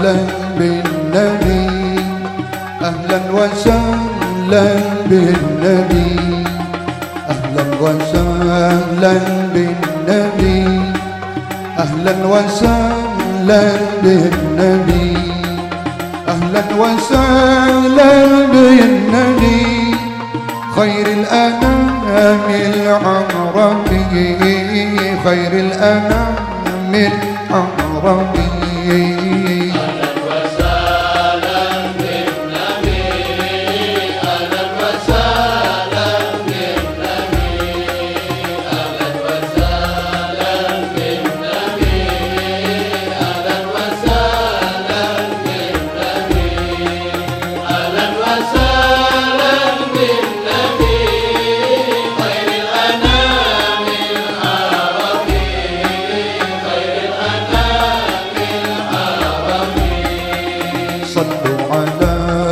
أهلا بالنبي أهلا وسهلا بالنبي أهلا وسهلا بالنبي أهلا وسهلا بالنبي أهلا وسهلا بالنبي. خير الأنام العربي خير الأنام العربي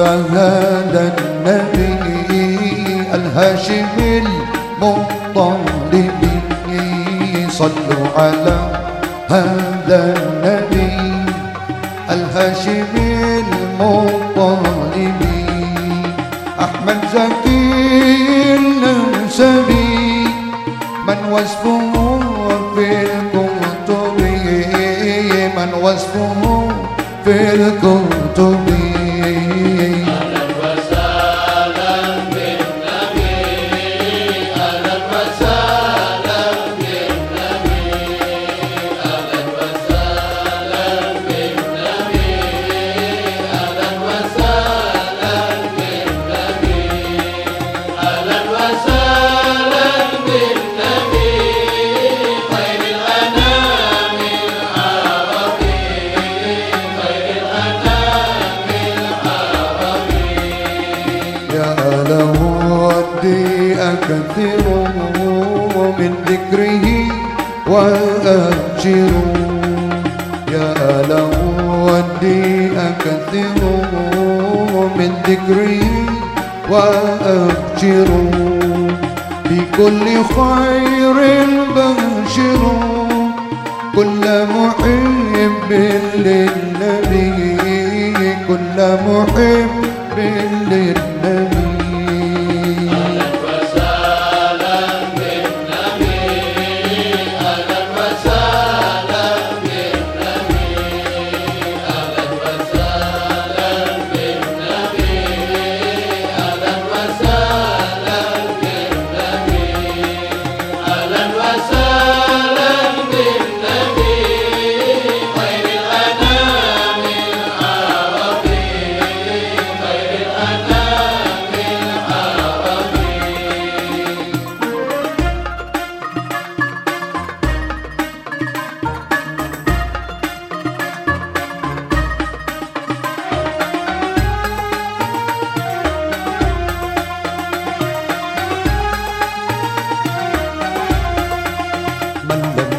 على هذا النبي الهاشم المطلب صلوا على هذا النبي الهاشم المطلب. أحمد زكي النسبي من وصفه في الكتب من وصفه في الكتب. أكثر من ذكره وأجر. يا له ودي أكثر من ذكره وأجر. بكل خير بشر. كل محب للنبي. كل محب للنبي.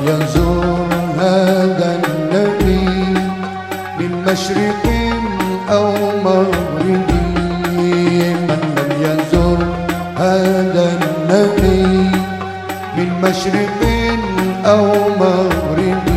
يزور هذا النبي من مشرق أو مغرب. من لم يزور هذا النبي من مشرق أو مغرب.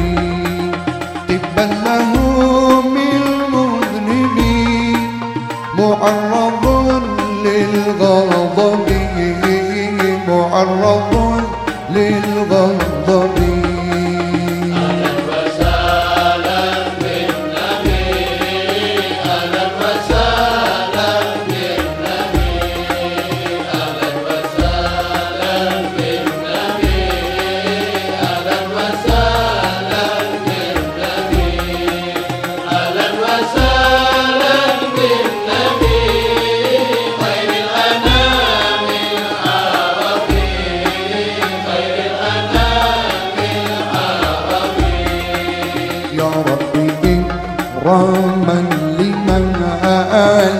يا ربي إكراما لمن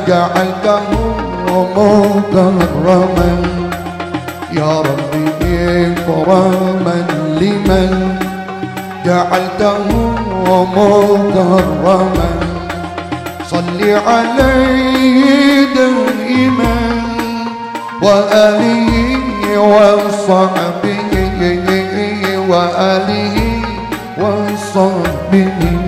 جعلته مكرما. يا ربي إكراما لمن جعلته مكرما. صل عليه دائما وآله وصحبه وآله وصحبه be